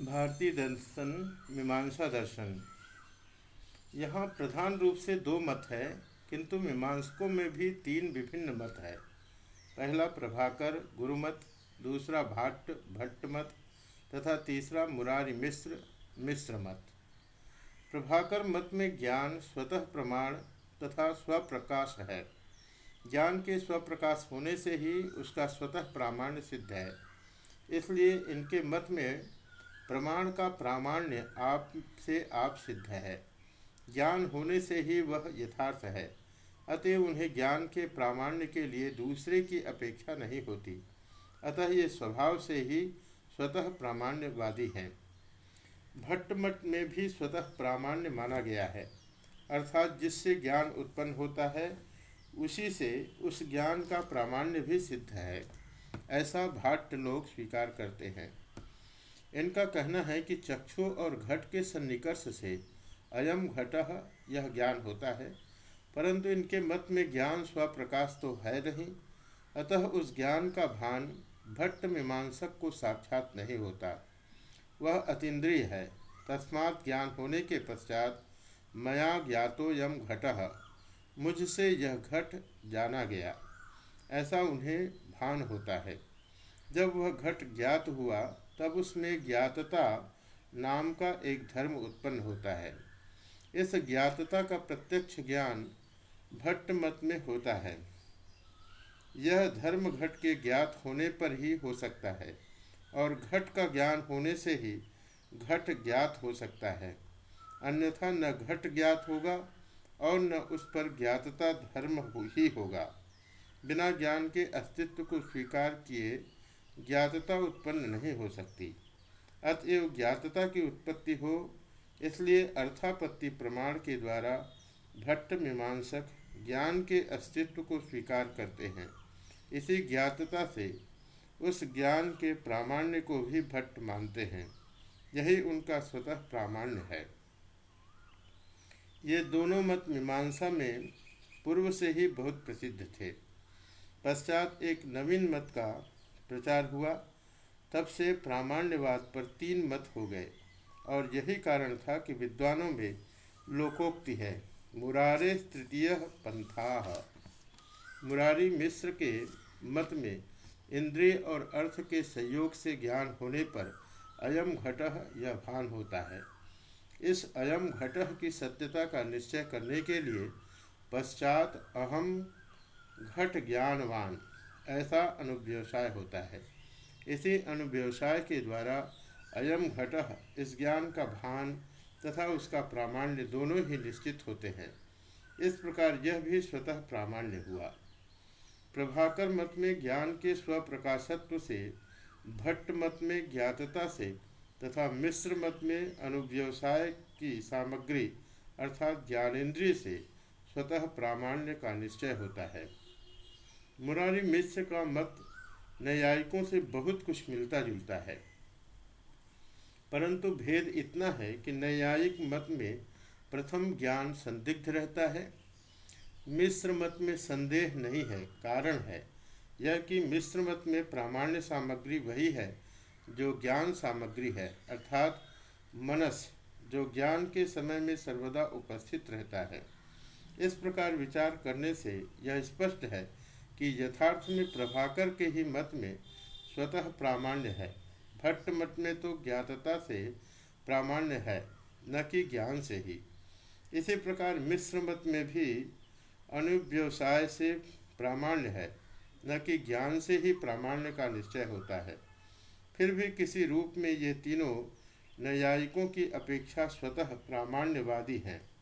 भारतीय दर्शन, मीमांसा दर्शन। यहाँ प्रधान रूप से दो मत है, किंतु मीमांसकों में भी तीन विभिन्न मत है। पहला प्रभाकर, गुरुमत, दूसरा भाट्ट भट्ट मत तथा तीसरा मुरारी मिश्र मिश्र मत प्रभाकर मत में ज्ञान, स्वतः प्रमाण, तथा स्वप्रकाश है। ज्ञान के स्वप्रकाश होने से ही उसका स्वतः प्रामाण्य सिद्ध है। इसलिए इनके मत में प्रमाण का प्रामाण्य आप से आप सिद्ध है। ज्ञान होने से ही वह यथार्थ है। अतः उन्हें ज्ञान के प्रामाण्य के लिए दूसरे की अपेक्षा नहीं होती। अतः ये स्वभाव से ही स्वतः प्रामाण्यवादी हैं। भट्टमठ में भी स्वतः प्रामाण्य माना गया है। अर्थात जिससे ज्ञान उत्पन्न होता है, उसी से उस ज्ञान का प्रामाण्य भी सिद्ध है। ऐसा भाट्ट लोग स्वीकार करते हैं। इनका कहना है कि चक्षु और घट के सन्निकर्ष से अयम घट यह ज्ञान होता है, परंतु इनके मत में ज्ञान स्वप्रकाश तो है नहीं, अतः उस ज्ञान का भान भट्ट मीमांसक को साक्षात नहीं होता। वह अतीन्द्रिय है। तस्मात् ज्ञान होने के पश्चात मया ज्ञातो यम घट, मुझसे यह घट जाना गया। ऐसा उन्हें भान होता है। जब वह घट ज्ञात हुआ तब उसमें ज्ञातता नाम का एक धर्म उत्पन्न होता है। इस ज्ञातता का प्रत्यक्ष ज्ञान भट्ट मत में होता है। यह धर्म घट के ज्ञात होने पर ही हो सकता है और घट का ज्ञान होने से ही घट ज्ञात हो सकता है। अन्यथा न घट ज्ञात होगा और न उस पर ज्ञातता धर्म ही होगा। बिना ज्ञान के अस्तित्व को स्वीकार किए ज्ञातता उत्पन्न नहीं हो सकती। अतएव ज्ञातता की उत्पत्ति हो, इसलिए अर्थापत्ति प्रमाण के द्वारा भट्ट मीमांसक ज्ञान के अस्तित्व को स्वीकार करते हैं। इसी ज्ञातता से उस ज्ञान के प्रामाण्य को भी भट्ट मानते हैं। यही उनका स्वतः प्रामाण्य है। ये दोनों मत मीमांसा में पूर्व से ही बहुत प्रसिद्ध थे। पश्चात एक नवीन मत का प्रचार हुआ। तब से प्रामाण्यवाद पर तीन मत हो गए और यही कारण था कि विद्वानों में लोकोक्ति है। मुरारे तृतीय पंथा। मुरारी मिश्र के मत में इंद्रिय और अर्थ के संयोग से ज्ञान होने पर अयम घट यह भान होता है। इस अयम घट की सत्यता का निश्चय करने के लिए पश्चात अहम घट ज्ञानवान ऐसा अनुव्यवसाय होता है। इसी अनुव्यवसाय के द्वारा अयम घट इस ज्ञान का भान तथा उसका प्रामाण्य दोनों ही निश्चित होते हैं। इस प्रकार यह भी स्वतः प्रामाण्य हुआ। प्रभाकर मत में ज्ञान के स्वप्रकाशत्व से, भट्ट मत में ज्ञातता से तथा मिश्र मत में अनुव्यवसाय की सामग्री अर्थात ज्ञानेन्द्रिय से स्वतः प्रामाण्य का निश्चय होता है। मुरारी मिश्र का मत न्यायिकों से बहुत कुछ मिलता जुलता है। परंतु भेद इतना है कि न्यायिक मत में प्रथम ज्ञान संदिग्ध रहता है। मिश्र मत में संदेह नहीं है, कारण है यह कि मिश्र मत में प्रामाण्य सामग्री वही है जो ज्ञान सामग्री है, अर्थात मनस, जो ज्ञान के समय में सर्वदा उपस्थित रहता है। इस प्रकार विचार करने से यह स्पष्ट है कि यथार्थ में प्रभाकर के ही मत में स्वतः प्रामाण्य है। भट्ट मत में तो ज्ञातता से प्रामाण्य है, न कि ज्ञान से ही। इसी प्रकार मिश्र मत में भी अनुव्यवसाय से प्रामाण्य है, न कि ज्ञान से ही प्रामाण्य का निश्चय होता है। फिर भी किसी रूप में ये तीनों न्यायिकों की अपेक्षा स्वतः प्रामाण्यवादी हैं।